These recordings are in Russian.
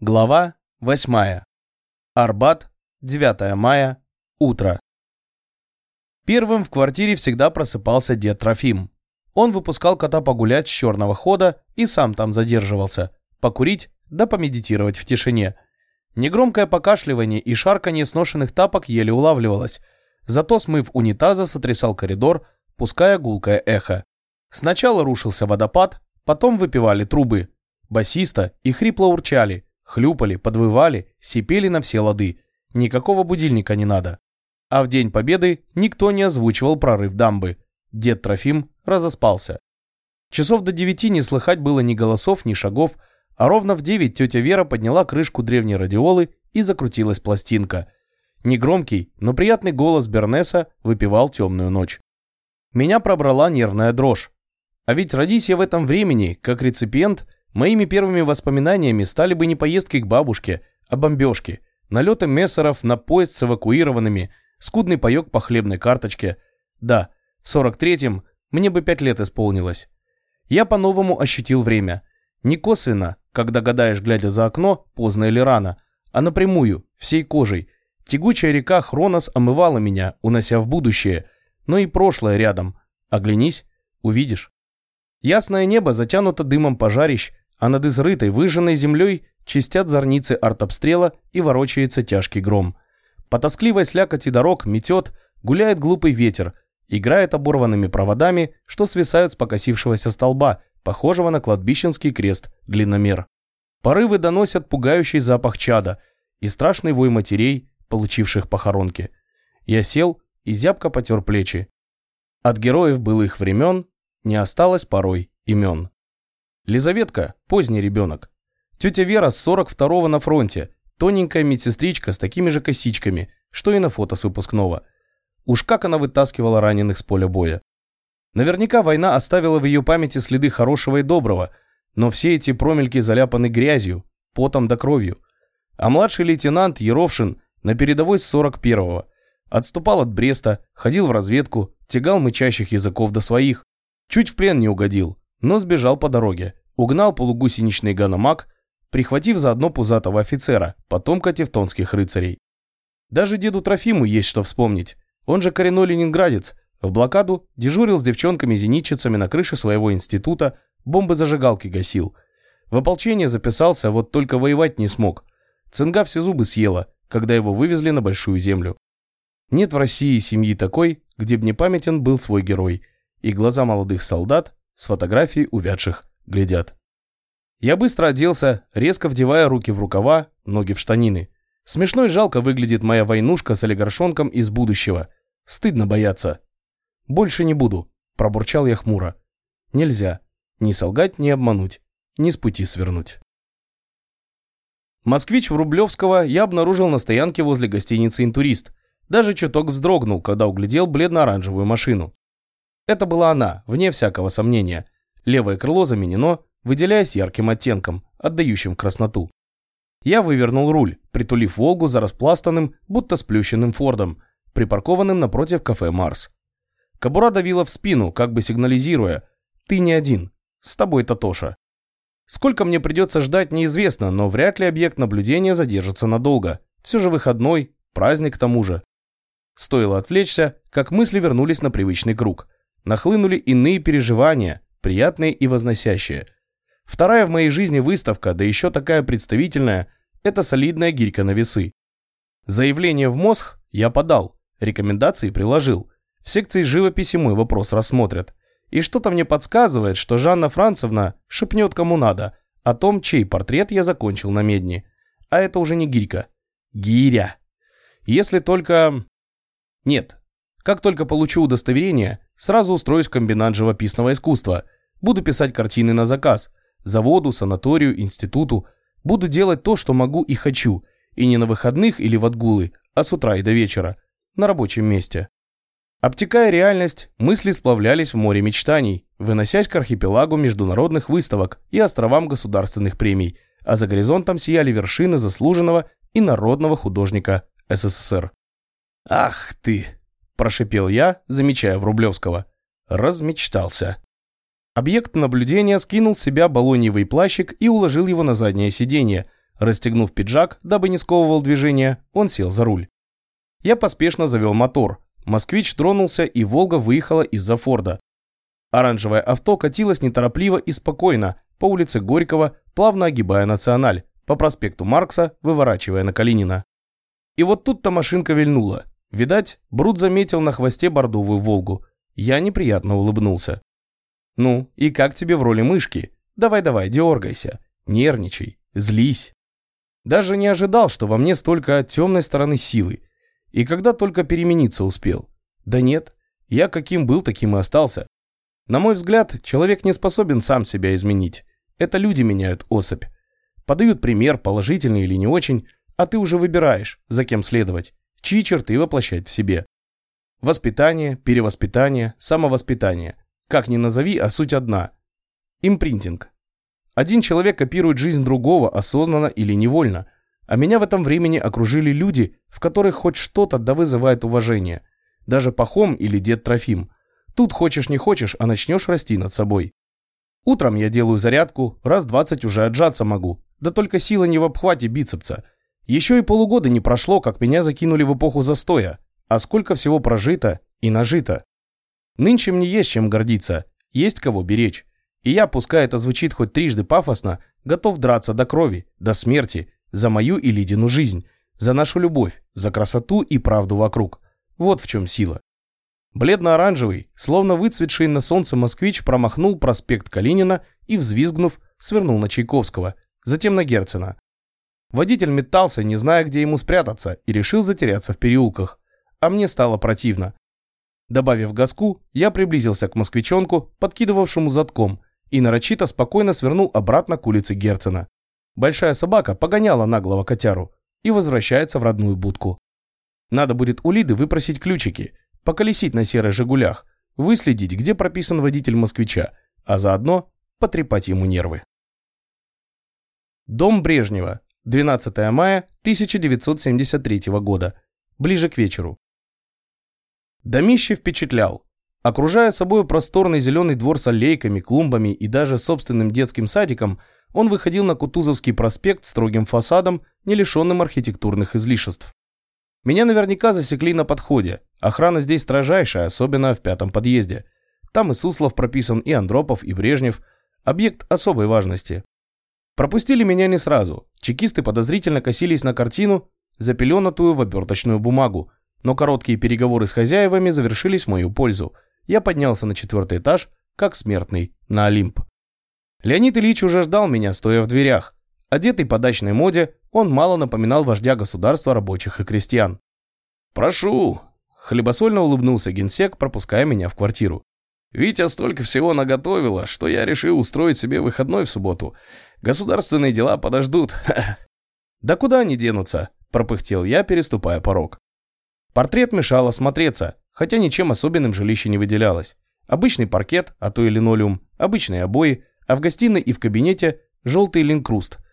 Глава 8. Арбат, 9 мая, утро. Первым в квартире всегда просыпался дед Трофим. Он выпускал кота погулять с черного хода и сам там задерживался, покурить да помедитировать в тишине. Негромкое покашливание и шарканье сношенных тапок еле улавливалось, зато смыв унитаза сотрясал коридор, пуская гулкое эхо. Сначала рушился водопад, потом выпивали трубы. Басиста и хрипло урчали – Хлюпали, подвывали, сипели на все лады. Никакого будильника не надо. А в День Победы никто не озвучивал прорыв дамбы. Дед Трофим разоспался. Часов до девяти не слыхать было ни голосов, ни шагов, а ровно в девять тетя Вера подняла крышку древней радиолы и закрутилась пластинка. Негромкий, но приятный голос Бернеса выпивал темную ночь. Меня пробрала нервная дрожь. А ведь родись я в этом времени, как реципиент – Моими первыми воспоминаниями стали бы не поездки к бабушке, а бомбежки, налеты мессеров на поезд с эвакуированными, скудный паек по хлебной карточке. Да, в 43-м мне бы пять лет исполнилось. Я по-новому ощутил время. Не косвенно, как догадаешь, глядя за окно, поздно или рано, а напрямую, всей кожей. Тягучая река Хронос омывала меня, унося в будущее, но и прошлое рядом. Оглянись, увидишь. Ясное небо затянуто дымом пожарищ, а над изрытой, выжженной землей чистят зорницы артобстрела и ворочается тяжкий гром. По тоскливой слякоти дорог метет, гуляет глупый ветер, играет оборванными проводами, что свисают с покосившегося столба, похожего на кладбищенский крест длинномер. Порывы доносят пугающий запах чада и страшный вой матерей, получивших похоронки. Я сел и зябко потер плечи. От героев былых времен не осталось порой имен. Лизаветка – поздний ребенок. Тетя Вера с 42-го на фронте, тоненькая медсестричка с такими же косичками, что и на фото с выпускного. Уж как она вытаскивала раненых с поля боя. Наверняка война оставила в ее памяти следы хорошего и доброго, но все эти промельки заляпаны грязью, потом да кровью. А младший лейтенант Еровшин на передовой с 41-го. Отступал от Бреста, ходил в разведку, тягал мычащих языков до своих. Чуть в плен не угодил, но сбежал по дороге, угнал полугусеничный ганамак, прихватив заодно пузатого офицера, потомка тевтонских рыцарей. Даже деду Трофиму есть что вспомнить. Он же коренной ленинградец, в блокаду дежурил с девчонками-зенитчицами на крыше своего института, бомбы-зажигалки гасил. В ополчение записался, вот только воевать не смог. Цинга все зубы съела, когда его вывезли на Большую Землю. Нет в России семьи такой, где б не памятен был свой герой, и глаза молодых солдат с фотографий увядших глядят. Я быстро оделся, резко вдевая руки в рукава, ноги в штанины. Смешно и жалко выглядит моя войнушка с олигаршонком из будущего. Стыдно бояться. Больше не буду, пробурчал я хмуро. Нельзя. Ни солгать, ни обмануть. Ни с пути свернуть. Москвич в Рублевского я обнаружил на стоянке возле гостиницы «Интурист». Даже чуток вздрогнул, когда углядел бледно-оранжевую машину. Это была она, вне всякого сомнения. Левое крыло заменено, выделяясь ярким оттенком, отдающим красноту. Я вывернул руль, притулив «Волгу» за распластанным, будто сплющенным Фордом, припаркованным напротив кафе «Марс». Кобура давила в спину, как бы сигнализируя «Ты не один, с тобой Татоша». Сколько мне придется ждать, неизвестно, но вряд ли объект наблюдения задержится надолго. Все же выходной, праздник к тому же. Стоило отвлечься, как мысли вернулись на привычный круг – нахлынули иные переживания, приятные и возносящие. Вторая в моей жизни выставка, да еще такая представительная, это солидная гирька на весы. Заявление в мозг я подал, рекомендации приложил. В секции живописи мой вопрос рассмотрят. И что-то мне подсказывает, что Жанна Францевна шепнет кому надо о том, чей портрет я закончил на медне. А это уже не гирька. Гиря. Если только... Нет. Как только получу удостоверение, Сразу устроюсь в комбинат живописного искусства. Буду писать картины на заказ. Заводу, санаторию, институту. Буду делать то, что могу и хочу. И не на выходных или в отгулы, а с утра и до вечера. На рабочем месте. Обтекая реальность, мысли сплавлялись в море мечтаний, выносясь к архипелагу международных выставок и островам государственных премий, а за горизонтом сияли вершины заслуженного и народного художника СССР. «Ах ты!» Прошипел я, замечая Врублевского. Размечтался. Объект наблюдения скинул с себя балоньевый плащик и уложил его на заднее сиденье, Расстегнув пиджак, дабы не сковывал движение, он сел за руль. Я поспешно завел мотор. Москвич тронулся, и «Волга» выехала из-за Форда. Оранжевое авто катилось неторопливо и спокойно по улице Горького, плавно огибая Националь, по проспекту Маркса, выворачивая на Калинина. И вот тут-то машинка вильнула. Видать, Брут заметил на хвосте бордовую «Волгу». Я неприятно улыбнулся. «Ну, и как тебе в роли мышки? Давай-давай, дергайся, нервничай, злись». Даже не ожидал, что во мне столько темной стороны силы. И когда только перемениться успел. Да нет, я каким был, таким и остался. На мой взгляд, человек не способен сам себя изменить. Это люди меняют особь. Подают пример, положительный или не очень, а ты уже выбираешь, за кем следовать, чьи черты воплощать в себе. Воспитание, перевоспитание, самовоспитание. Как ни назови, а суть одна. Импринтинг. Один человек копирует жизнь другого осознанно или невольно, а меня в этом времени окружили люди, в которых хоть что-то да вызывает уважение. Даже Пахом или дед Трофим – Тут хочешь не хочешь, а начнешь расти над собой. Утром я делаю зарядку, раз 20 уже отжаться могу. Да только сила не в обхвате бицепса. Еще и полугода не прошло, как меня закинули в эпоху застоя. А сколько всего прожито и нажито. Нынче мне есть чем гордиться, есть кого беречь. И я, пускай это звучит хоть трижды пафосно, готов драться до крови, до смерти, за мою и Лидину жизнь, за нашу любовь, за красоту и правду вокруг. Вот в чем сила. Бледно-оранжевый, словно выцветший на солнце москвич, промахнул проспект Калинина и, взвизгнув, свернул на Чайковского, затем на Герцена. Водитель метался, не зная, где ему спрятаться, и решил затеряться в переулках. А мне стало противно. Добавив газку, я приблизился к москвичонку, подкидывавшему задком, и нарочито спокойно свернул обратно к улице Герцена. Большая собака погоняла наглого котяру и возвращается в родную будку. Надо будет у Лиды выпросить ключики – поколесить на серых «Жигулях», выследить, где прописан водитель москвича, а заодно потрепать ему нервы. Дом Брежнева, 12 мая 1973 года, ближе к вечеру. Домище впечатлял. Окружая собой просторный зеленый двор с аллейками, клумбами и даже собственным детским садиком, он выходил на Кутузовский проспект строгим фасадом, не лишенным архитектурных излишеств. Меня наверняка засекли на подходе. Охрана здесь строжайшая, особенно в пятом подъезде. Там и Суслов прописан, и Андропов, и Брежнев. Объект особой важности. Пропустили меня не сразу. Чекисты подозрительно косились на картину, запеленатую в оберточную бумагу. Но короткие переговоры с хозяевами завершились в мою пользу. Я поднялся на четвертый этаж, как смертный, на Олимп. Леонид Ильич уже ждал меня, стоя в дверях. Одетый по дачной моде, он мало напоминал вождя государства рабочих и крестьян. «Прошу!» – хлебосольно улыбнулся генсек, пропуская меня в квартиру. «Витя столько всего наготовила, что я решил устроить себе выходной в субботу. Государственные дела подождут». «Да куда они денутся?» – пропыхтел я, переступая порог. Портрет мешал осмотреться, хотя ничем особенным жилище не выделялось. Обычный паркет, а то и линолеум, обычные обои, а в гостиной и в кабинете желтый линкруст –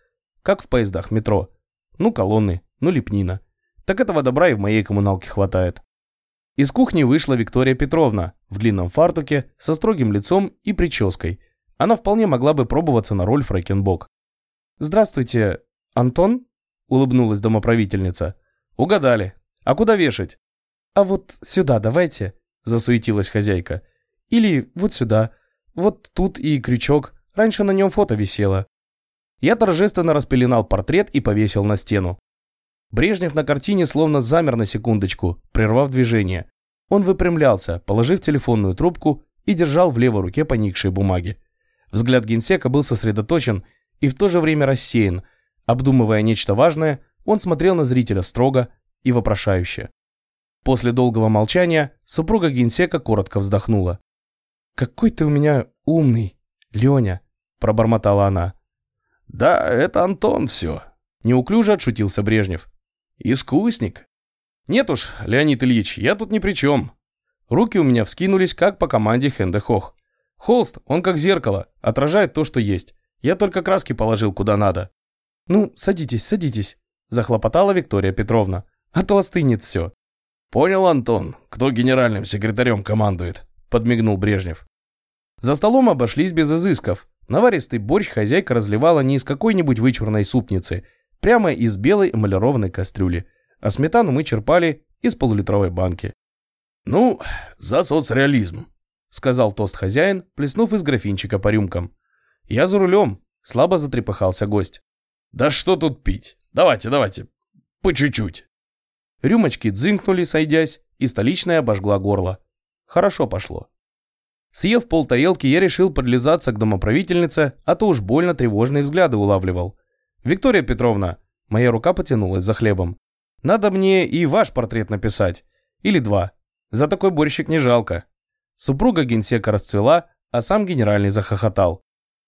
как в поездах метро. Ну колонны, ну лепнина. Так этого добра и в моей коммуналке хватает. Из кухни вышла Виктория Петровна в длинном фартуке, со строгим лицом и прической. Она вполне могла бы пробоваться на роль Фрэкенбок. «Здравствуйте, Антон?» – улыбнулась домоправительница. «Угадали. А куда вешать?» «А вот сюда давайте», – засуетилась хозяйка. «Или вот сюда. Вот тут и крючок. Раньше на нем фото висело». Я торжественно распеленал портрет и повесил на стену. Брежнев на картине словно замер на секундочку, прервав движение. Он выпрямлялся, положив телефонную трубку и держал в левой руке поникшие бумаги. Взгляд генсека был сосредоточен и в то же время рассеян. Обдумывая нечто важное, он смотрел на зрителя строго и вопрошающе. После долгого молчания супруга генсека коротко вздохнула. «Какой ты у меня умный, Леня», – пробормотала она. «Да, это Антон все», – неуклюже отшутился Брежнев. «Искусник». «Нет уж, Леонид Ильич, я тут ни при чем». Руки у меня вскинулись, как по команде Хендехох. Холст, он как зеркало, отражает то, что есть. Я только краски положил куда надо. «Ну, садитесь, садитесь», – захлопотала Виктория Петровна. «А то остынет все». «Понял, Антон, кто генеральным секретарем командует», – подмигнул Брежнев. За столом обошлись без изысков. Наваристый борщ хозяйка разливала не из какой-нибудь вычурной супницы. прямо из белой эмалированной кастрюли, а сметану мы черпали из полулитровой банки. «Ну, за соцреализм», — сказал тост-хозяин, плеснув из графинчика по рюмкам. «Я за рулем», — слабо затрепыхался гость. «Да что тут пить? Давайте, давайте, по чуть-чуть». Рюмочки дзынкнули, сойдясь, и столичная обожгла горло. Хорошо пошло. Съев пол тарелки, я решил подлизаться к домоправительнице, а то уж больно тревожные взгляды улавливал. «Виктория Петровна», моя рука потянулась за хлебом, «надо мне и ваш портрет написать. Или два. За такой борщик не жалко». Супруга генсека расцвела, а сам генеральный захохотал.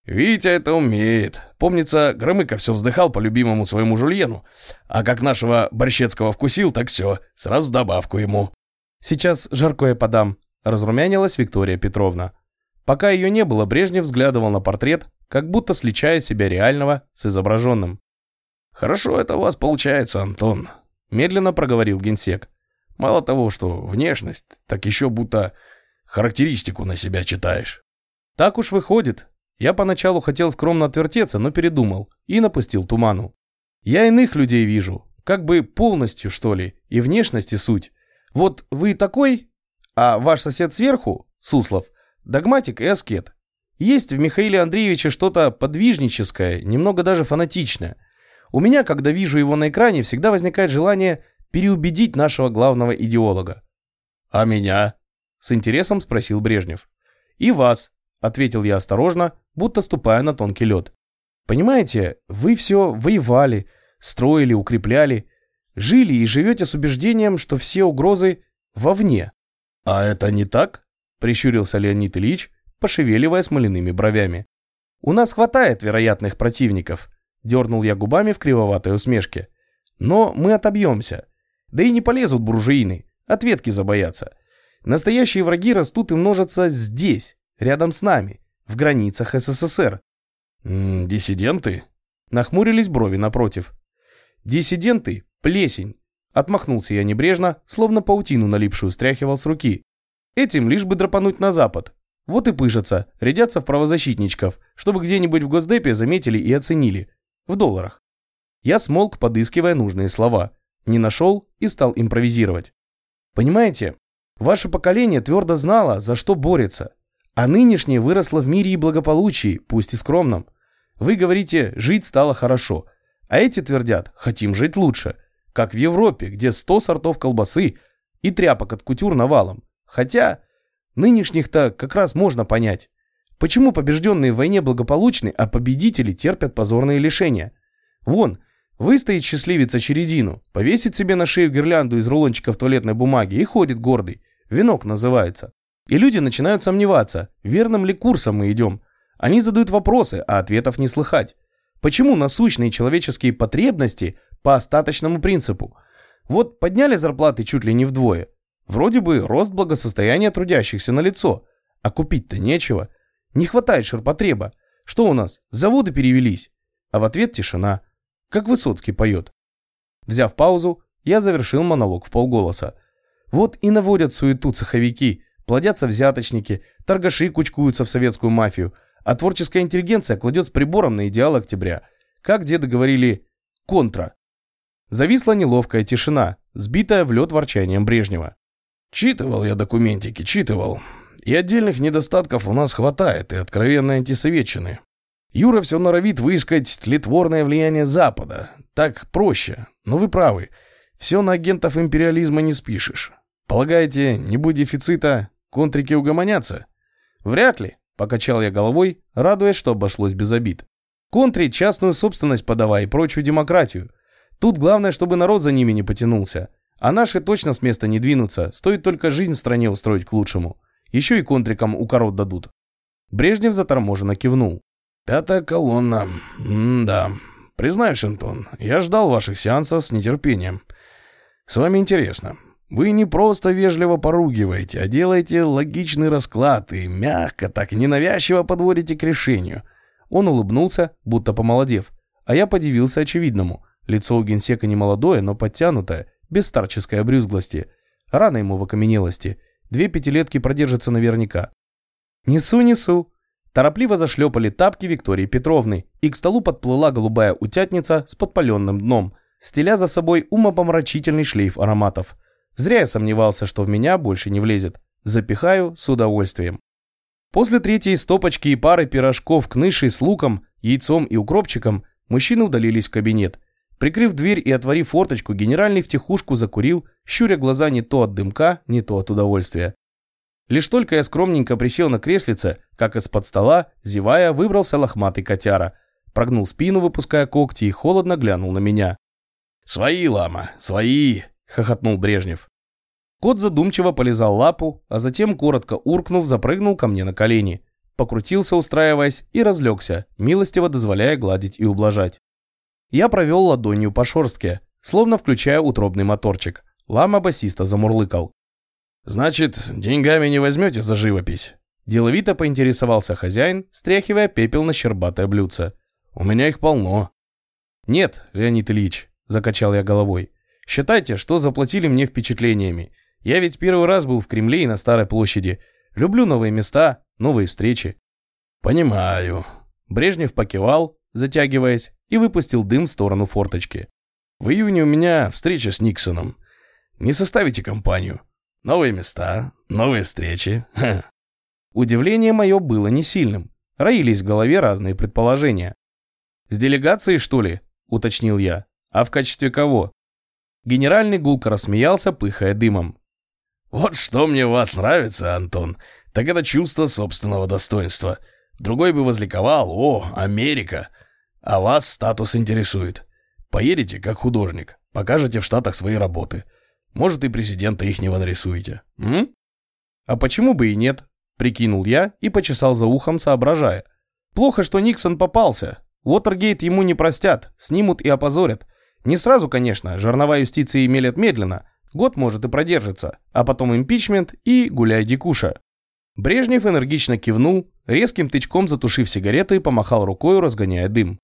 «Витя это умеет. Помнится, Громыко все вздыхал по любимому своему Жульену. А как нашего Борщецкого вкусил, так все, сразу добавку ему». «Сейчас жаркое подам», разрумянилась Виктория Петровна. Пока ее не было, Брежнев взглядывал на портрет, как будто сличая себя реального с изображенным. «Хорошо это у вас получается, Антон», – медленно проговорил генсек. «Мало того, что внешность, так еще будто характеристику на себя читаешь». «Так уж выходит». Я поначалу хотел скромно отвертеться, но передумал и напустил туману. «Я иных людей вижу, как бы полностью, что ли, и внешность, и суть. Вот вы такой, а ваш сосед сверху, Суслов, догматик и аскет. Есть в Михаиле Андреевиче что-то подвижническое, немного даже фанатичное. У меня, когда вижу его на экране, всегда возникает желание переубедить нашего главного идеолога. «А меня?» – с интересом спросил Брежнев. «И вас», – ответил я осторожно, будто ступая на тонкий лед. «Понимаете, вы все воевали, строили, укрепляли, жили и живете с убеждением, что все угрозы вовне. «А это не так?» – прищурился Леонид Ильич, пошевеливая смоляными бровями. «У нас хватает вероятных противников», – дернул я губами в кривоватой усмешке. «Но мы отобьемся. Да и не полезут буржуины, ответки забоятся. Настоящие враги растут и множатся здесь, рядом с нами, в границах СССР». «Диссиденты?» – нахмурились брови напротив. «Диссиденты – плесень, Отмахнулся я небрежно, словно паутину налипшую стряхивал с руки. Этим лишь бы драпануть на запад. Вот и пыжатся, рядятся в правозащитничков, чтобы где-нибудь в Госдепе заметили и оценили. В долларах. Я смолк, подыскивая нужные слова. Не нашел и стал импровизировать. Понимаете, ваше поколение твердо знало, за что борется. А нынешнее выросло в мире и благополучии, пусть и скромном. Вы говорите, жить стало хорошо. А эти твердят, хотим жить лучше – как в Европе, где 100 сортов колбасы и тряпок от кутюр навалом. Хотя нынешних-то как раз можно понять. Почему побежденные в войне благополучны, а победители терпят позорные лишения? Вон, выстоит счастливец очередину, повесит себе на шею гирлянду из рулончиков туалетной бумаги и ходит гордый. Венок называется. И люди начинают сомневаться, верным ли курсом мы идем. Они задают вопросы, а ответов не слыхать. Почему насущные человеческие потребности – по остаточному принципу. Вот подняли зарплаты чуть ли не вдвое. Вроде бы рост благосостояния трудящихся на лицо, а купить-то нечего. Не хватает ширпотреба. Что у нас, заводы перевелись? А в ответ тишина. Как Высоцкий поет. Взяв паузу, я завершил монолог в полголоса. Вот и наводят суету цеховики, плодятся взяточники, торгаши кучкуются в советскую мафию, а творческая интеллигенция кладет с прибором на идеал октября. Как деды говорили «контра». Зависла неловкая тишина, сбитая в лед ворчанием Брежнева. «Читывал я документики, читывал. И отдельных недостатков у нас хватает, и откровенной антисоветчины. Юра все норовит выискать тлетворное влияние Запада. Так проще. Но вы правы. Все на агентов империализма не спишешь. Полагаете, не будет дефицита, контрики угомонятся? Вряд ли, покачал я головой, радуясь, что обошлось без обид. Контри частную собственность подавай и прочую демократию. Тут главное, чтобы народ за ними не потянулся. А наши точно с места не двинутся, стоит только жизнь в стране устроить к лучшему. Еще и контрикам укорот дадут. Брежнев заторможенно кивнул. «Пятая колонна. М-да. Признаюсь, Антон, я ждал ваших сеансов с нетерпением. С вами интересно. Вы не просто вежливо поругиваете, а делаете логичный расклад и мягко, так ненавязчиво подводите к решению». Он улыбнулся, будто помолодев, а я подивился очевидному – Лицо у генсека не молодое, но подтянутое, без старческой обрюзглости. Рано ему в окаменелости. Две пятилетки продержатся наверняка. «Несу, несу!» Торопливо зашлепали тапки Виктории Петровны, и к столу подплыла голубая утятница с подпаленным дном, стеля за собой умопомрачительный шлейф ароматов. Зря я сомневался, что в меня больше не влезет. Запихаю с удовольствием. После третьей стопочки и пары пирожков кнышей с луком, яйцом и укропчиком мужчины удалились в кабинет. Прикрыв дверь и отворив форточку, генеральный втихушку закурил, щуря глаза не то от дымка, не то от удовольствия. Лишь только я скромненько присел на креслице, как из-под стола, зевая, выбрался лохматый котяра. Прогнул спину, выпуская когти, и холодно глянул на меня. «Свои, лама, свои!» — хохотнул Брежнев. Кот задумчиво полизал лапу, а затем, коротко уркнув, запрыгнул ко мне на колени. Покрутился, устраиваясь, и разлегся, милостиво дозволяя гладить и ублажать. Я провел ладонью по шорстке, словно включая утробный моторчик. Лама басиста замурлыкал. «Значит, деньгами не возьмете за живопись?» Деловито поинтересовался хозяин, стряхивая пепел на щербатое блюдце. «У меня их полно». «Нет, Леонид Ильич», – закачал я головой. «Считайте, что заплатили мне впечатлениями. Я ведь первый раз был в Кремле и на Старой площади. Люблю новые места, новые встречи». «Понимаю». Брежнев покивал, затягиваясь, и выпустил дым в сторону форточки. «В июне у меня встреча с Никсоном. Не составите компанию?» Новые места, новые встречи. Ха. Удивление мое было не сильным. Роились в голове разные предположения. «С делегацией, что ли?» – уточнил я. «А в качестве кого?» Генеральный гулко рассмеялся, пыхая дымом. «Вот что мне у вас нравится, Антон, так это чувство собственного достоинства. Другой бы возликовал, о, Америка. А вас статус интересует. Поедете как художник, покажете в Штатах свои работы. Может, и президента ихнего нарисуете. М? А почему бы и нет? Прикинул я и почесал за ухом, соображая. Плохо, что Никсон попался. Уотергейт ему не простят, снимут и опозорят. Не сразу, конечно, жернова юстиции мелят медленно. Год может и продержится, а потом импичмент и гуляй дикуша. Брежнев энергично кивнул, резким тычком затушив сигарету и помахал рукой, разгоняя дым.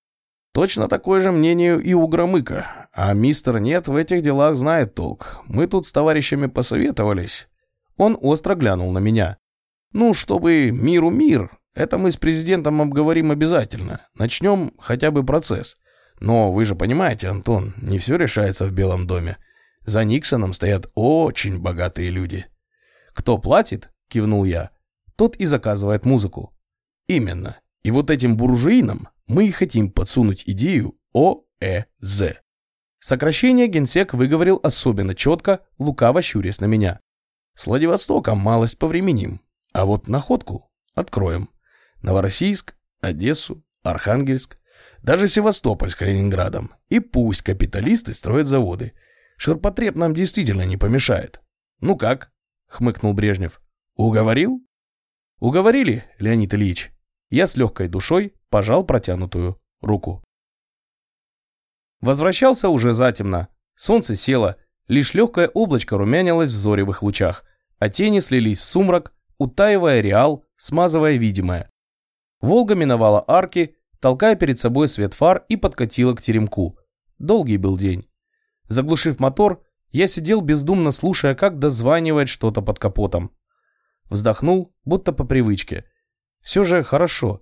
Точно такое же мнение и у Громыка. А мистер Нет в этих делах знает толк. Мы тут с товарищами посоветовались. Он остро глянул на меня. Ну, чтобы миру мир, это мы с президентом обговорим обязательно. Начнем хотя бы процесс. Но вы же понимаете, Антон, не все решается в Белом доме. За Никсоном стоят очень богатые люди. Кто платит, кивнул я, тот и заказывает музыку. Именно. И вот этим буржуинам мы и хотим подсунуть идею ОЭЗ. Сокращение генсек выговорил особенно четко, лукаво щурясь на меня. С Владивостоком малость повременим, а вот находку откроем. Новороссийск, Одессу, Архангельск, даже Севастополь с Калининградом. И пусть капиталисты строят заводы. Ширпотреб нам действительно не помешает. Ну как? хмыкнул Брежнев. Уговорил? Уговорили, Леонид Ильич. Я с легкой душой пожал протянутую руку. Возвращался уже затемно. Солнце село, лишь легкое облачко румянилось в зоревых лучах, а тени слились в сумрак, утаивая реал, смазывая видимое. Волга миновала арки, толкая перед собой свет фар и подкатила к теремку. Долгий был день. Заглушив мотор, я сидел бездумно слушая, как дозванивает что-то под капотом. Вздохнул, будто по привычке. Все же хорошо.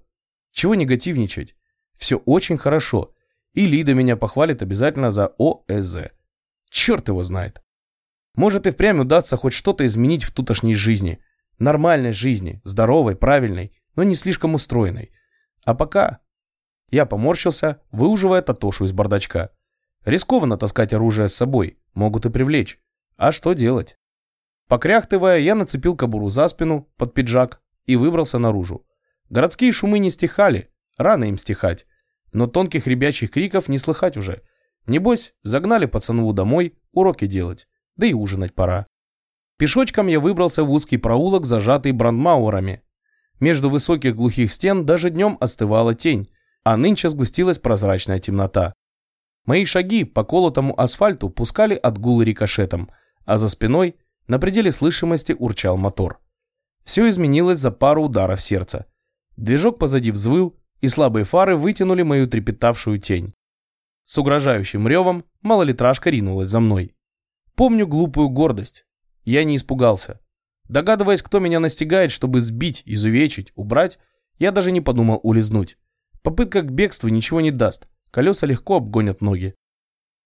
Чего негативничать? Все очень хорошо. И Лида меня похвалит обязательно за ОЭЗ. Черт его знает. Может и впрямь удастся хоть что-то изменить в тутошней жизни. Нормальной жизни, здоровой, правильной, но не слишком устроенной. А пока... Я поморщился, выуживая Татошу из бардачка. Рискованно таскать оружие с собой, могут и привлечь. А что делать? Покряхтывая, я нацепил кобуру за спину, под пиджак, и выбрался наружу. Городские шумы не стихали, рано им стихать. Но тонких ребячьих криков не слыхать уже. Небось, загнали пацанову домой уроки делать, да и ужинать пора. Пешочком я выбрался в узкий проулок, зажатый брандмауэрами. Между высоких глухих стен даже днем остывала тень, а нынче сгустилась прозрачная темнота. Мои шаги по колотому асфальту пускали отгулы рикошетом, а за спиной на пределе слышимости урчал мотор. Все изменилось за пару ударов сердца. Движок позади взвыл, и слабые фары вытянули мою трепетавшую тень. С угрожающим ревом малолитражка ринулась за мной. Помню глупую гордость. Я не испугался. Догадываясь, кто меня настигает, чтобы сбить, изувечить, убрать, Я даже не подумал улизнуть. Попытка к бегству ничего не даст. Колеса легко обгонят ноги.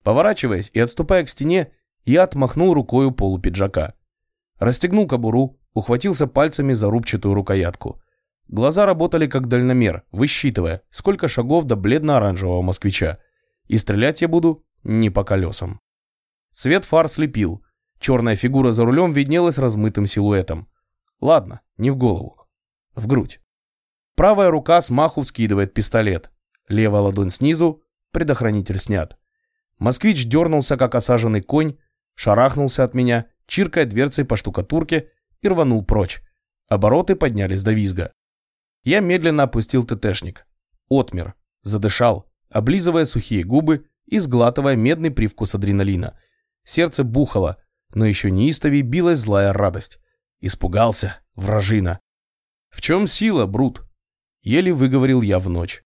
Поворачиваясь и отступая к стене, я отмахнул рукою полу пиджака. Расстегнул кобуру, ухватился пальцами за рубчатую рукоятку. Глаза работали как дальномер, высчитывая, сколько шагов до бледно-оранжевого москвича. И стрелять я буду не по колесам. Свет фар слепил. Черная фигура за рулем виднелась размытым силуэтом. Ладно, не в голову. В грудь. Правая рука с маху вскидывает пистолет. Левая ладонь снизу, предохранитель снят. Москвич дернулся, как осаженный конь, шарахнулся от меня, чиркая дверцей по штукатурке и рванул прочь. Обороты поднялись до визга. Я медленно опустил ТТшник. Отмер. Задышал, облизывая сухие губы и сглатывая медный привкус адреналина. Сердце бухало, но еще неистовей билась злая радость. Испугался, вражина. В чем сила, Брут? Еле выговорил я в ночь.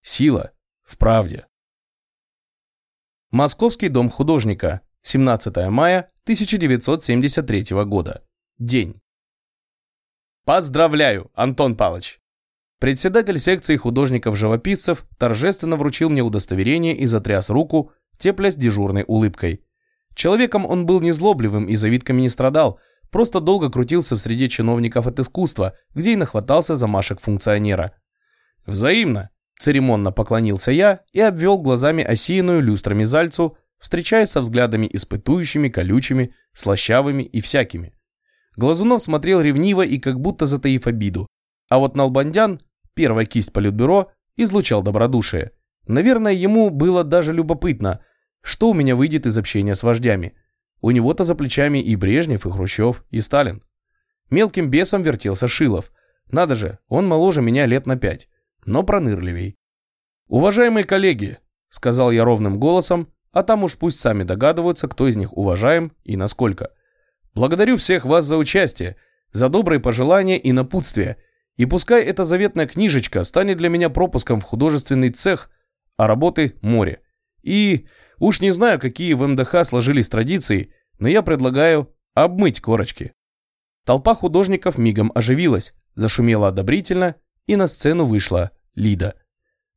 Сила в правде. Московский дом художника. 17 мая 1973 года. День. Поздравляю, Антон Палыч. Председатель секции художников-живописцев торжественно вручил мне удостоверение и затряс руку, теплясь дежурной улыбкой. Человеком он был незлобливым и завидками не страдал, просто долго крутился в среде чиновников от искусства, где и нахватался замашек функционера. «Взаимно», – церемонно поклонился я и обвел глазами осеянную люстрами зальцу, встречаясь со взглядами испытующими, колючими, слащавыми и всякими. Глазунов смотрел ревниво и как будто затаив обиду. А вот Налбандян, первая кисть политбюро, излучал добродушие. Наверное, ему было даже любопытно, что у меня выйдет из общения с вождями. У него-то за плечами и Брежнев, и Хрущев, и Сталин. Мелким бесом вертелся Шилов. Надо же, он моложе меня лет на пять, но пронырливей. «Уважаемые коллеги», — сказал я ровным голосом, а там уж пусть сами догадываются, кто из них уважаем и насколько. «Благодарю всех вас за участие, за добрые пожелания и напутствия, и пускай эта заветная книжечка станет для меня пропуском в художественный цех, а работы море. И уж не знаю, какие в МДХ сложились традиции, но я предлагаю обмыть корочки. Толпа художников мигом оживилась, зашумела одобрительно, и на сцену вышла Лида.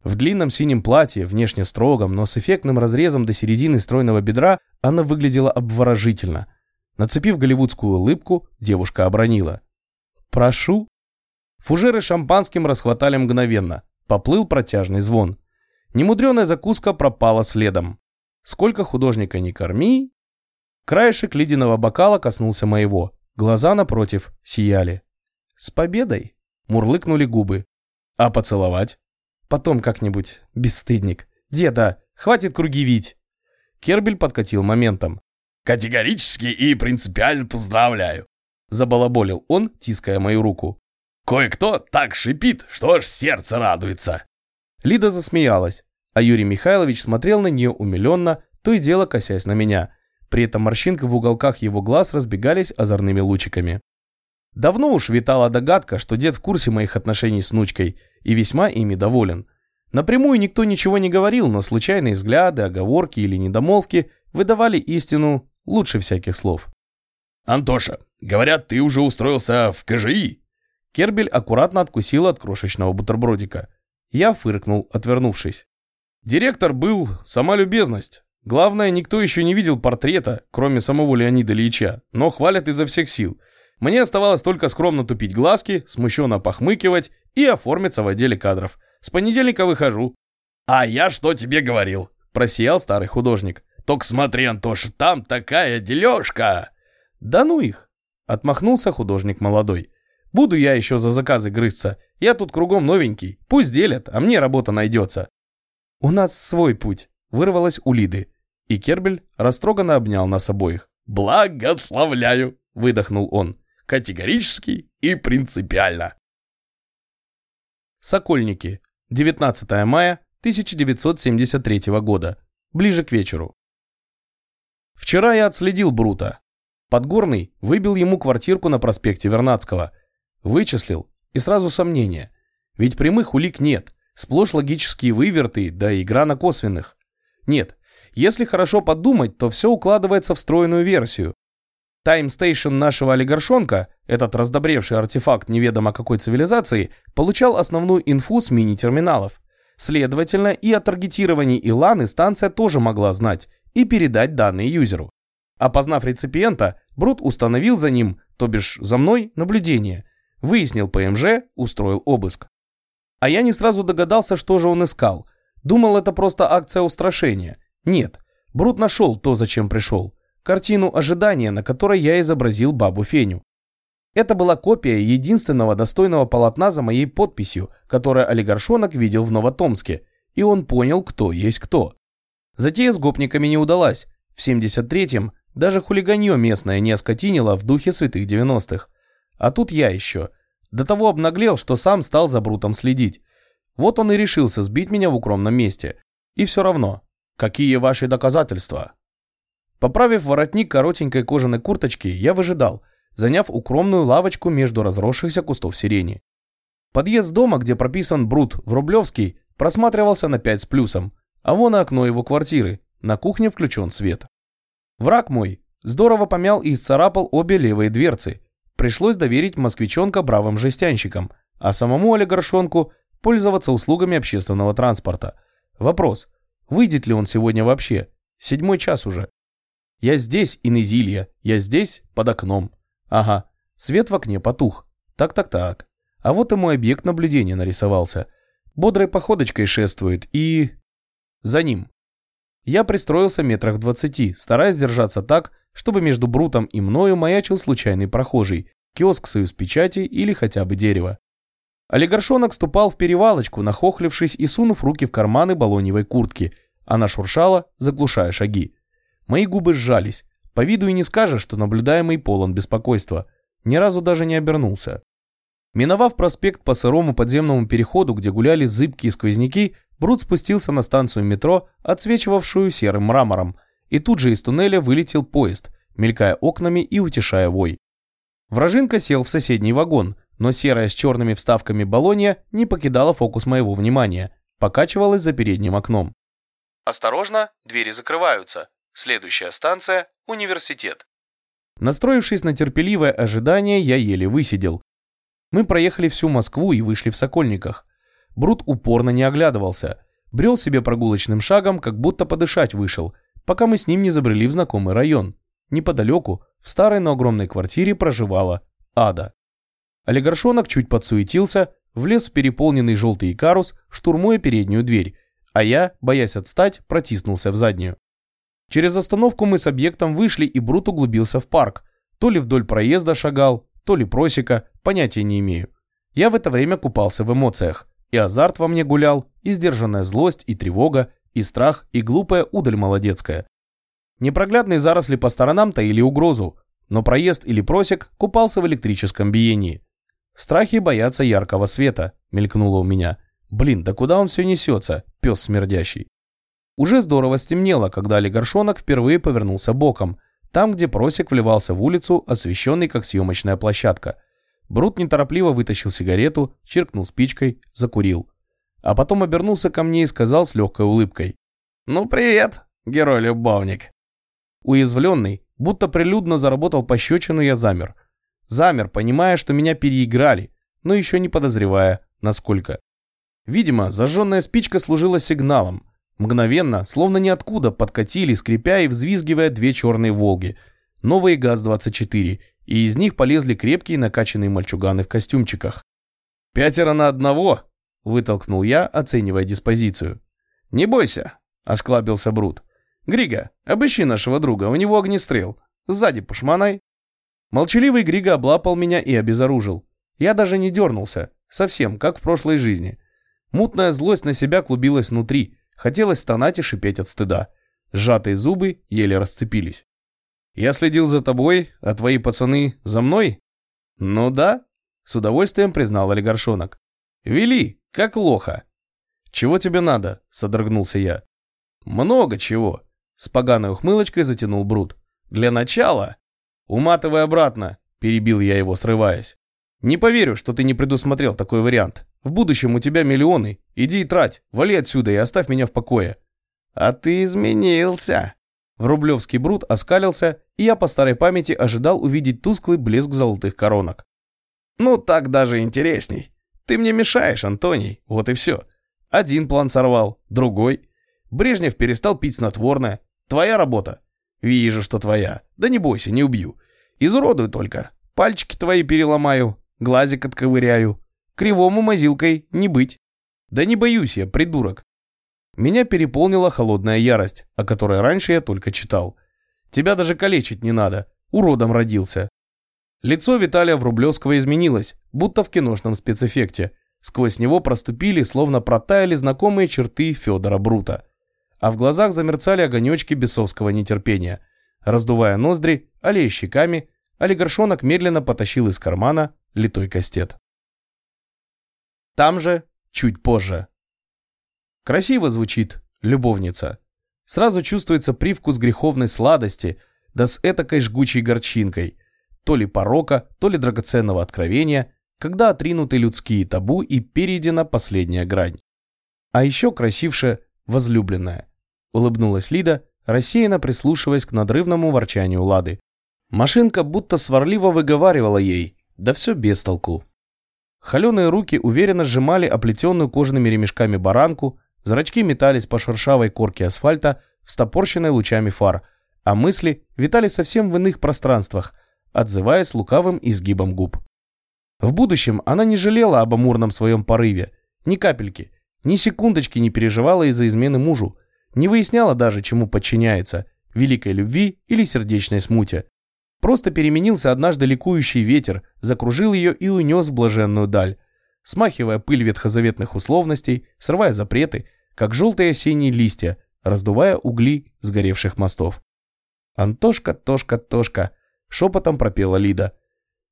В длинном синем платье, внешне строгом, но с эффектным разрезом до середины стройного бедра, она выглядела обворожительно. Нацепив голливудскую улыбку, девушка обронила. «Прошу». Фужеры шампанским расхватали мгновенно. Поплыл протяжный звон. Немудреная закуска пропала следом. Сколько художника не корми. Краешек ледяного бокала коснулся моего. Глаза напротив сияли. «С победой!» — мурлыкнули губы. «А поцеловать?» «Потом как-нибудь, бесстыдник. Деда, хватит круги вить!» Кербель подкатил моментом. «Категорически и принципиально поздравляю!» Забалаболил он, тиская мою руку. «Кое-кто так шипит, что аж сердце радуется!» Лида засмеялась, а Юрий Михайлович смотрел на нее умиленно, то и дело косясь на меня. При этом морщинки в уголках его глаз разбегались озорными лучиками. Давно уж витала догадка, что дед в курсе моих отношений с внучкой и весьма ими доволен. Напрямую никто ничего не говорил, но случайные взгляды, оговорки или недомолвки выдавали истину лучше всяких слов. «Антоша, говорят, ты уже устроился в КЖИ?» Кербель аккуратно откусил от крошечного бутербродика. Я фыркнул, отвернувшись. Директор был сама любезность. Главное, никто еще не видел портрета, кроме самого Леонида Ильича, но хвалят изо всех сил. Мне оставалось только скромно тупить глазки, смущенно похмыкивать и оформиться в отделе кадров. С понедельника выхожу. «А я что тебе говорил?» – просиял старый художник. «Только смотри, Антоша, там такая дележка!» «Да ну их!» – отмахнулся художник молодой. «Буду я еще за заказы грызться. Я тут кругом новенький. Пусть делят, а мне работа найдется». «У нас свой путь», — вырвалось у Лиды. И Кербель растроганно обнял нас обоих. «Благословляю!» — выдохнул он. «Категорически и принципиально!» Сокольники. 19 мая 1973 года. Ближе к вечеру. Вчера я отследил Брута. Подгорный выбил ему квартирку на проспекте Вернадского. Вычислил, и сразу сомнение. Ведь прямых улик нет, сплошь логические выверты, да и игра на косвенных. Нет, если хорошо подумать, то все укладывается в стройную версию. Таймстейшн нашего олигаршонка, этот раздобревший артефакт неведомо какой цивилизации, получал основную инфу с мини-терминалов. Следовательно, и о таргетировании Иланы станция тоже могла знать и передать данные юзеру. Опознав реципиента, Брут установил за ним, то бишь за мной, наблюдение. Выяснил ПМЖ, устроил обыск. А я не сразу догадался, что же он искал. Думал, это просто акция устрашения. Нет, Брут нашел то, зачем пришел картину ожидания, на которой я изобразил бабу Феню. Это была копия единственного достойного полотна за моей подписью, которое олигаршонок видел в Новотомске, и он понял, кто есть кто. Затея с гопниками не удалась. В 73-м даже хулиганье местное не оскотинило в духе святых 90-х. А тут я еще. До того обнаглел, что сам стал за Брутом следить. Вот он и решился сбить меня в укромном месте. И все равно. Какие ваши доказательства? Поправив воротник коротенькой кожаной курточки, я выжидал, заняв укромную лавочку между разросшихся кустов сирени. Подъезд дома, где прописан Брут в Рублевский, просматривался на 5 с плюсом, а вон и окно его квартиры, на кухне включен свет. Враг мой здорово помял и исцарапал обе левые дверцы. Пришлось доверить москвичонка бравым жестянщикам, а самому олигаршонку пользоваться услугами общественного транспорта. Вопрос, выйдет ли он сегодня вообще? Седьмой час уже. Я здесь, Инезилья, я здесь, под окном. Ага, свет в окне потух. Так-так-так. А вот и мой объект наблюдения нарисовался. Бодрой походочкой шествует и... За ним. Я пристроился метрах в двадцати, стараясь держаться так, чтобы между Брутом и мною маячил случайный прохожий, киоск союз печати или хотя бы дерево. Олигаршонок ступал в перевалочку, нахохлившись и сунув руки в карманы балоневой куртки. Она шуршала, заглушая шаги. Мои губы сжались. По виду и не скажешь, что наблюдаемый полон беспокойства. Ни разу даже не обернулся. Миновав проспект по сырому подземному переходу, где гуляли зыбкие сквозняки, Брут спустился на станцию метро, отсвечивавшую серым мрамором, и тут же из туннеля вылетел поезд, мелькая окнами и утешая вой. Вражинка сел в соседний вагон, но серая с черными вставками баллония не покидала фокус моего внимания, покачивалась за передним окном. «Осторожно, двери закрываются», Следующая станция – университет. Настроившись на терпеливое ожидание, я еле высидел. Мы проехали всю Москву и вышли в Сокольниках. Брут упорно не оглядывался. Брел себе прогулочным шагом, как будто подышать вышел, пока мы с ним не забрели в знакомый район. Неподалеку, в старой, но огромной квартире проживала Ада. Олигаршонок чуть подсуетился, влез в переполненный желтый карус, штурмуя переднюю дверь, а я, боясь отстать, протиснулся в заднюю. Через остановку мы с объектом вышли, и Брут углубился в парк. То ли вдоль проезда шагал, то ли просека, понятия не имею. Я в это время купался в эмоциях. И азарт во мне гулял, и сдержанная злость, и тревога, и страх, и глупая удаль молодецкая. Непроглядные заросли по сторонам таили угрозу, но проезд или просек купался в электрическом биении. Страхи боятся яркого света, мелькнуло у меня. Блин, да куда он все несется, пес смердящий. Уже здорово стемнело, когда олигаршонок впервые повернулся боком, там, где просек вливался в улицу, освещенный как съемочная площадка. Брут неторопливо вытащил сигарету, чиркнул спичкой, закурил. А потом обернулся ко мне и сказал с легкой улыбкой. «Ну привет, герой-любовник». Уязвленный, будто прилюдно заработал пощечину, я замер. Замер, понимая, что меня переиграли, но еще не подозревая, насколько. Видимо, зажженная спичка служила сигналом – Мгновенно, словно ниоткуда, подкатили, скрипя и взвизгивая две черные «Волги». Новые ГАЗ-24, и из них полезли крепкие накачанные мальчуганы в костюмчиках. «Пятеро на одного!» – вытолкнул я, оценивая диспозицию. «Не бойся!» – осклабился Брут. «Грига, обыщи нашего друга, у него огнестрел. Сзади пошманай». Молчаливый Грига облапал меня и обезоружил. Я даже не дернулся, совсем, как в прошлой жизни. Мутная злость на себя клубилась внутри – Хотелось стонать и шипеть от стыда. Сжатые зубы еле расцепились. «Я следил за тобой, а твои пацаны за мной?» «Ну да», — с удовольствием признал олигаршонок. «Вели, как лоха». «Чего тебе надо?» — содрогнулся я. «Много чего», — с поганой ухмылочкой затянул Брут. «Для начала...» «Уматывай обратно», — перебил я его, срываясь. «Не поверю, что ты не предусмотрел такой вариант. В будущем у тебя миллионы. Иди и трать. Вали отсюда и оставь меня в покое». «А ты изменился», — Врублевский брут оскалился, и я по старой памяти ожидал увидеть тусклый блеск золотых коронок. «Ну, так даже интересней. Ты мне мешаешь, Антоний, вот и все. Один план сорвал, другой. Брежнев перестал пить снотворное. Твоя работа. Вижу, что твоя. Да не бойся, не убью. Изуродую только. Пальчики твои переломаю, глазик отковыряю. Кривому мазилкой не быть. Да не боюсь я, придурок. Меня переполнила холодная ярость, о которой раньше я только читал. Тебя даже калечить не надо, уродом родился. Лицо Виталия Врублевского изменилось, будто в киношном спецэффекте. Сквозь него проступили, словно протаяли знакомые черты Федора Брута. А в глазах замерцали огонечки бесовского нетерпения. Раздувая ноздри, аллея щеками, олигаршонок медленно потащил из кармана литой кастет. Там же, чуть позже, Красиво звучит «любовница». Сразу чувствуется привкус греховной сладости, да с этакой жгучей горчинкой. То ли порока, то ли драгоценного откровения, когда отринуты людские табу и перейдена последняя грань. А еще красивше возлюбленная. Улыбнулась Лида, рассеянно прислушиваясь к надрывному ворчанию Лады. Машинка будто сварливо выговаривала ей, да все без толку. Холеные руки уверенно сжимали оплетенную кожаными ремешками баранку, Зрачки метались по шершавой корке асфальта, встопорщенной лучами фар, а мысли витали совсем в иных пространствах, отзываясь лукавым изгибом губ. В будущем она не жалела об амурном своем порыве, ни капельки, ни секундочки не переживала из-за измены мужу, не выясняла даже, чему подчиняется, великой любви или сердечной смуте. Просто переменился однажды ликующий ветер, закружил ее и унес в блаженную даль, смахивая пыль ветхозаветных условностей, срывая запреты, как желтые осенние листья, раздувая угли сгоревших мостов. «Антошка, Тошка, Тошка!» — шепотом пропела Лида.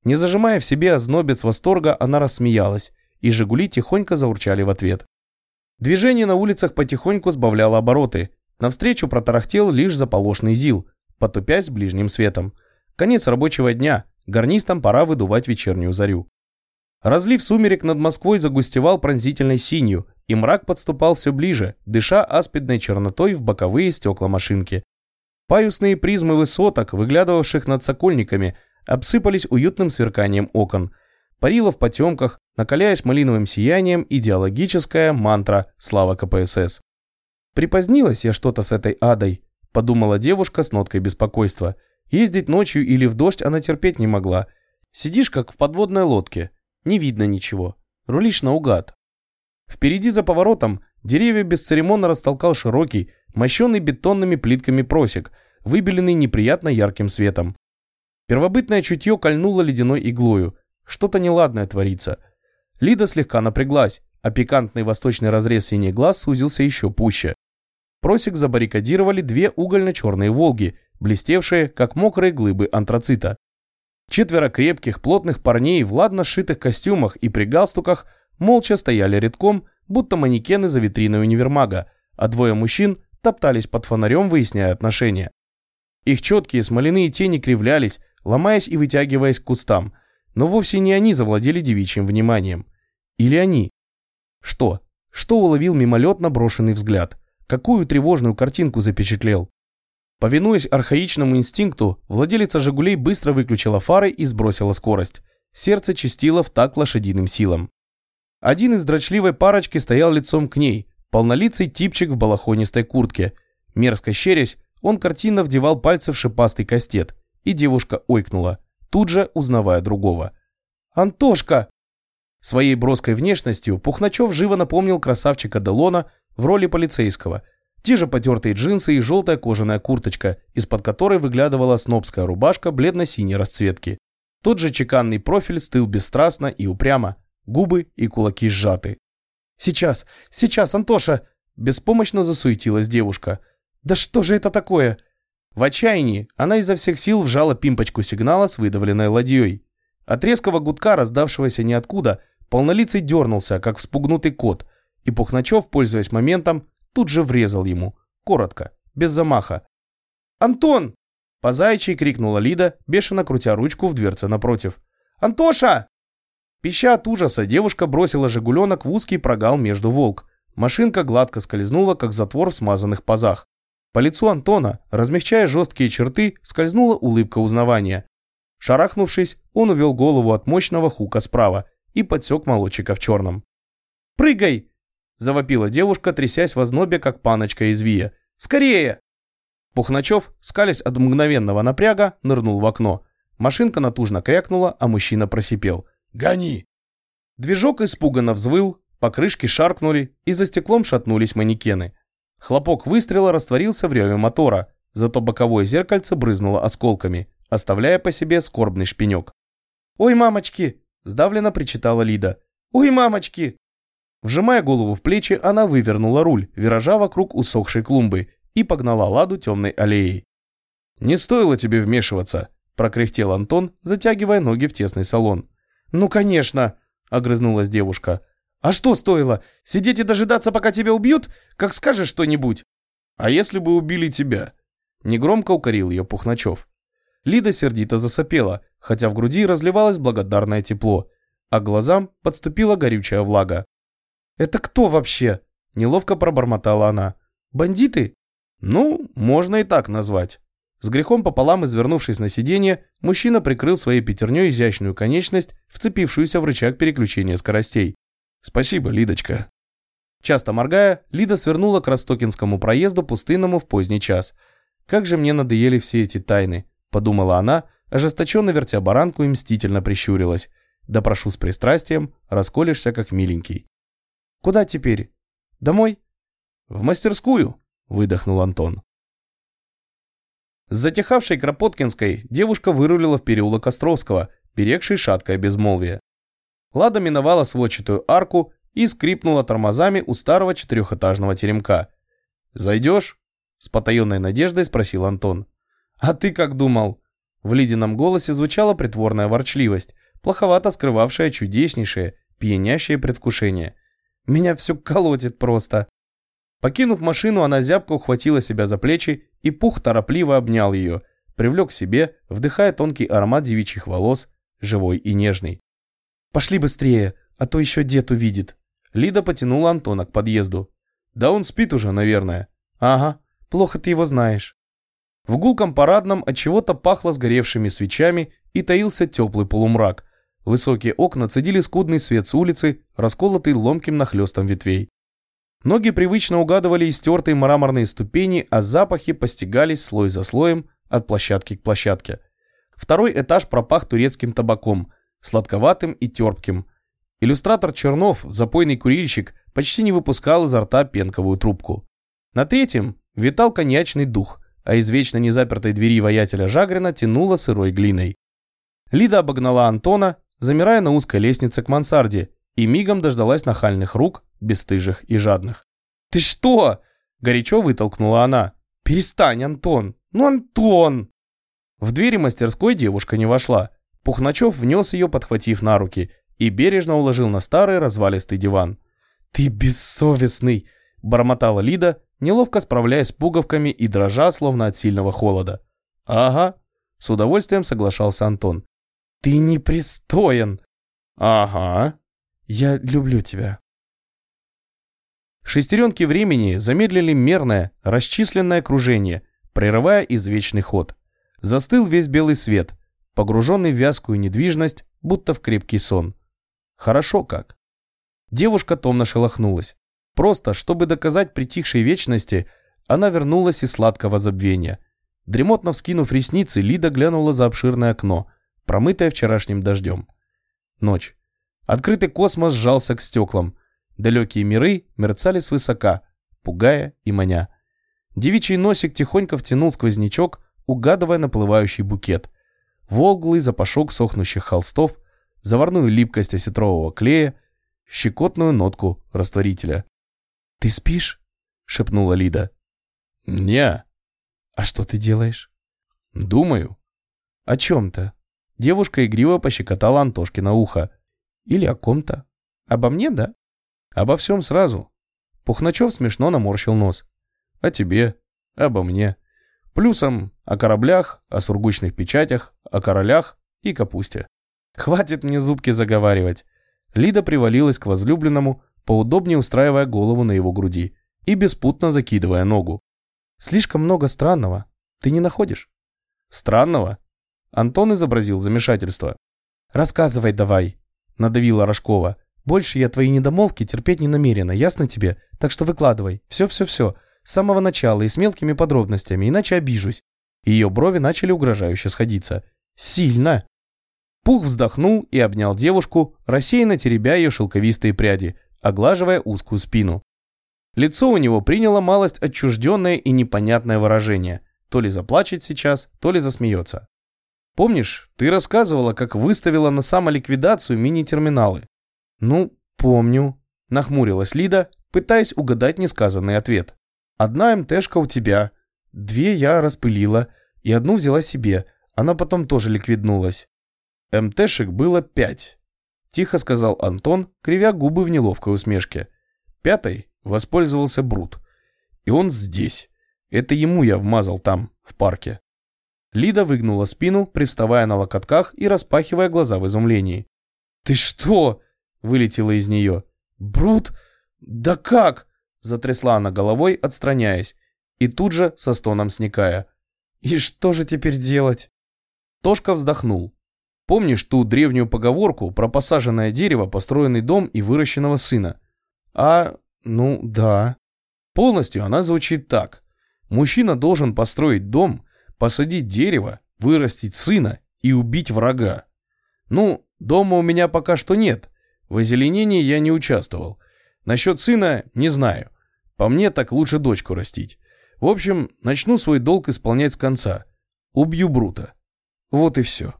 Не зажимая в себе ознобец восторга, она рассмеялась, и «Жигули» тихонько заурчали в ответ. Движение на улицах потихоньку сбавляло обороты. Навстречу протарахтел лишь заполошный ЗИЛ, потупясь ближним светом. Конец рабочего дня, гарнистам пора выдувать вечернюю зарю. Разлив сумерек над Москвой загустевал пронзительной синью, и мрак подступал все ближе, дыша аспидной чернотой в боковые стекла машинки. Паюсные призмы высоток, выглядывавших над сокольниками, обсыпались уютным сверканием окон. Парила в потемках, накаляясь малиновым сиянием, идеологическая мантра «Слава КПСС». «Припозднилась я что-то с этой адой», – подумала девушка с ноткой беспокойства. Ездить ночью или в дождь она терпеть не могла. Сидишь, как в подводной лодке – не видно ничего. Рулишь наугад. Впереди за поворотом деревья бесцеремонно растолкал широкий, мощенный бетонными плитками просек, выбеленный неприятно ярким светом. Первобытное чутье кольнуло ледяной иглою. Что-то неладное творится. Лида слегка напряглась, а пикантный восточный разрез синий глаз сузился еще пуще. Просек забаррикадировали две угольно-черные «Волги», блестевшие, как мокрые глыбы антрацита. Четверо крепких, плотных парней в ладно сшитых костюмах и при галстуках молча стояли редком, будто манекены за витриной универмага, а двое мужчин топтались под фонарем, выясняя отношения. Их четкие смоляные тени кривлялись, ломаясь и вытягиваясь к кустам, но вовсе не они завладели девичьим вниманием. Или они? Что? Что уловил мимолетно брошенный взгляд? Какую тревожную картинку запечатлел? Повинуясь архаичному инстинкту, владелица «Жигулей» быстро выключила фары и сбросила скорость. Сердце чистило в так лошадиным силам. Один из дрочливой парочки стоял лицом к ней, полнолицый типчик в балахонистой куртке. Мерзко щерясь, он картинно вдевал пальцы в шипастый кастет, и девушка ойкнула, тут же узнавая другого. «Антошка!» Своей броской внешностью Пухначев живо напомнил красавчика Делона в роли полицейского – те же потертые джинсы и желтая кожаная курточка, из-под которой выглядывала снобская рубашка бледно-синей расцветки. Тот же чеканный профиль стыл бесстрастно и упрямо, губы и кулаки сжаты. «Сейчас, сейчас, Антоша!» Беспомощно засуетилась девушка. «Да что же это такое?» В отчаянии она изо всех сил вжала пимпочку сигнала с выдавленной ладьей. От резкого гудка, раздавшегося ниоткуда, полнолицый дернулся, как вспугнутый кот, и Пухначев, пользуясь моментом, тут же врезал ему. Коротко, без замаха. «Антон!» По заячьей крикнула Лида, бешено крутя ручку в дверце напротив. «Антоша!» Пища от ужаса, девушка бросила «Жигуленок» в узкий прогал между волк. Машинка гладко скользнула, как затвор в смазанных пазах. По лицу Антона, размягчая жесткие черты, скользнула улыбка узнавания. Шарахнувшись, он увел голову от мощного хука справа и подсек молодчика в черном. «Прыгай!» – завопила девушка, трясясь в ознобе, как паночка из вия. «Скорее!» Пухначев, скалясь от мгновенного напряга, нырнул в окно. Машинка натужно крякнула, а мужчина просипел. «Гони!» Движок испуганно взвыл, покрышки шаркнули, и за стеклом шатнулись манекены. Хлопок выстрела растворился в реве мотора, зато боковое зеркальце брызнуло осколками, оставляя по себе скорбный шпинек. «Ой, мамочки!» – сдавленно причитала Лида. «Ой, мамочки!» Вжимая голову в плечи, она вывернула руль, виража вокруг усохшей клумбы, и погнала Ладу темной аллеей. «Не стоило тебе вмешиваться», – прокряхтел Антон, затягивая ноги в тесный салон. «Ну, конечно», – огрызнулась девушка. «А что стоило? Сидеть и дожидаться, пока тебя убьют? Как скажешь что-нибудь?» «А если бы убили тебя?» Негромко укорил ее Пухначев. Лида сердито засопела, хотя в груди разливалось благодарное тепло, а к глазам подступила горючая влага. «Это кто вообще?» – неловко пробормотала она. «Бандиты?» «Ну, можно и так назвать». С грехом пополам извернувшись на сиденье, мужчина прикрыл своей пятерней изящную конечность, вцепившуюся в рычаг переключения скоростей. «Спасибо, Лидочка». Часто моргая, Лида свернула к Ростокинскому проезду пустынному в поздний час. «Как же мне надоели все эти тайны», — подумала она, ожесточенно вертя баранку и мстительно прищурилась. «Да прошу с пристрастием, расколешься как миленький». «Куда теперь? Домой?» «В мастерскую», — выдохнул Антон. С затихавшей Кропоткинской девушка вырулила в переулок Островского, перекший шаткое безмолвие. Лада миновала сводчатую арку и скрипнула тормозами у старого четырехэтажного теремка. «Зайдешь?» – с потаенной надеждой спросил Антон. «А ты как думал?» В Лидином голосе звучала притворная ворчливость, плоховато скрывавшая чудеснейшее, пьянящее предвкушение. «Меня все колотит просто». Покинув машину, она зябко ухватила себя за плечи, и Пух торопливо обнял ее, привлек к себе, вдыхая тонкий аромат девичьих волос, живой и нежный. «Пошли быстрее, а то еще дед увидит». Лида потянула Антона к подъезду. «Да он спит уже, наверное». «Ага, плохо ты его знаешь». В гулком парадном от чего-то пахло сгоревшими свечами и таился теплый полумрак. Высокие окна цедили скудный свет с улицы, расколотый ломким нахлестом ветвей. Ноги привычно угадывали истертые мраморные ступени, а запахи постигались слой за слоем от площадки к площадке. Второй этаж пропах турецким табаком, сладковатым и терпким. Иллюстратор Чернов, запойный курильщик, почти не выпускал изо рта пенковую трубку. На третьем витал коньячный дух, а из вечно незапертой двери воятеля Жагрина тянуло сырой глиной. Лида обогнала Антона, замирая на узкой лестнице к мансарде, и мигом дождалась нахальных рук, бесстыжих и жадных. «Ты что?» – горячо вытолкнула она. «Перестань, Антон! Ну, Антон!» В двери мастерской девушка не вошла. Пухначев внес ее, подхватив на руки, и бережно уложил на старый развалистый диван. «Ты бессовестный!» – бормотала Лида, неловко справляясь с пуговками и дрожа, словно от сильного холода. «Ага», – с удовольствием соглашался Антон. «Ты непристоен!» «Ага», «Я люблю тебя». Шестеренки времени замедлили мерное, расчисленное кружение, прерывая извечный ход. Застыл весь белый свет, погруженный в вязкую недвижность, будто в крепкий сон. Хорошо как. Девушка томно шелохнулась. Просто, чтобы доказать притихшей вечности, она вернулась из сладкого забвения. Дремотно вскинув ресницы, Лида глянула за обширное окно, промытое вчерашним дождем. Ночь. Открытый космос сжался к стеклам. Далекие миры мерцали свысока, пугая и маня. Девичий носик тихонько втянул сквознячок, угадывая наплывающий букет. Волглый запашок сохнущих холстов, заварную липкость осетрового клея, щекотную нотку растворителя. «Ты спишь?» — шепнула Лида. «Не». «А что ты делаешь?» «Думаю». «О чем-то?» Девушка игриво пощекотала Антошке на ухо. Или о ком-то. Обо мне, да? Обо всем сразу. Пухначев смешно наморщил нос. О тебе, обо мне. Плюсом о кораблях, о сургучных печатях, о королях и капусте. Хватит мне зубки заговаривать. Лида привалилась к возлюбленному, поудобнее устраивая голову на его груди и беспутно закидывая ногу. Слишком много странного. Ты не находишь? Странного? Антон изобразил замешательство. Рассказывай давай, надавила Рожкова. Больше я твои недомолвки терпеть не намерена, ясно тебе? Так что выкладывай. Все-все-все. С самого начала и с мелкими подробностями, иначе обижусь. Ее брови начали угрожающе сходиться. Сильно. Пух вздохнул и обнял девушку, рассеянно теребя ее шелковистые пряди, оглаживая узкую спину. Лицо у него приняло малость отчужденное и непонятное выражение. То ли заплачет сейчас, то ли засмеется. Помнишь, ты рассказывала, как выставила на самоликвидацию мини-терминалы? Ну, помню. Нахмурилась Лида, пытаясь угадать несказанный ответ. Одна МТшка у тебя, две я распылила, и одну взяла себе, она потом тоже ликвиднулась. МТшек было пять. Тихо сказал Антон, кривя губы в неловкой усмешке. Пятой воспользовался Брут. И он здесь. Это ему я вмазал там, в парке. Лида выгнула спину, привставая на локотках и распахивая глаза в изумлении. «Ты что?» — вылетело из нее. «Брут? Да как?» — затрясла она головой, отстраняясь, и тут же со стоном сникая. «И что же теперь делать?» Тошка вздохнул. «Помнишь ту древнюю поговорку про посаженное дерево, построенный дом и выращенного сына?» «А, ну, да». Полностью она звучит так. Мужчина должен построить дом, посадить дерево, вырастить сына и убить врага. Ну, дома у меня пока что нет. В озеленении я не участвовал. Насчет сына не знаю. По мне так лучше дочку растить. В общем, начну свой долг исполнять с конца. Убью Брута. Вот и все.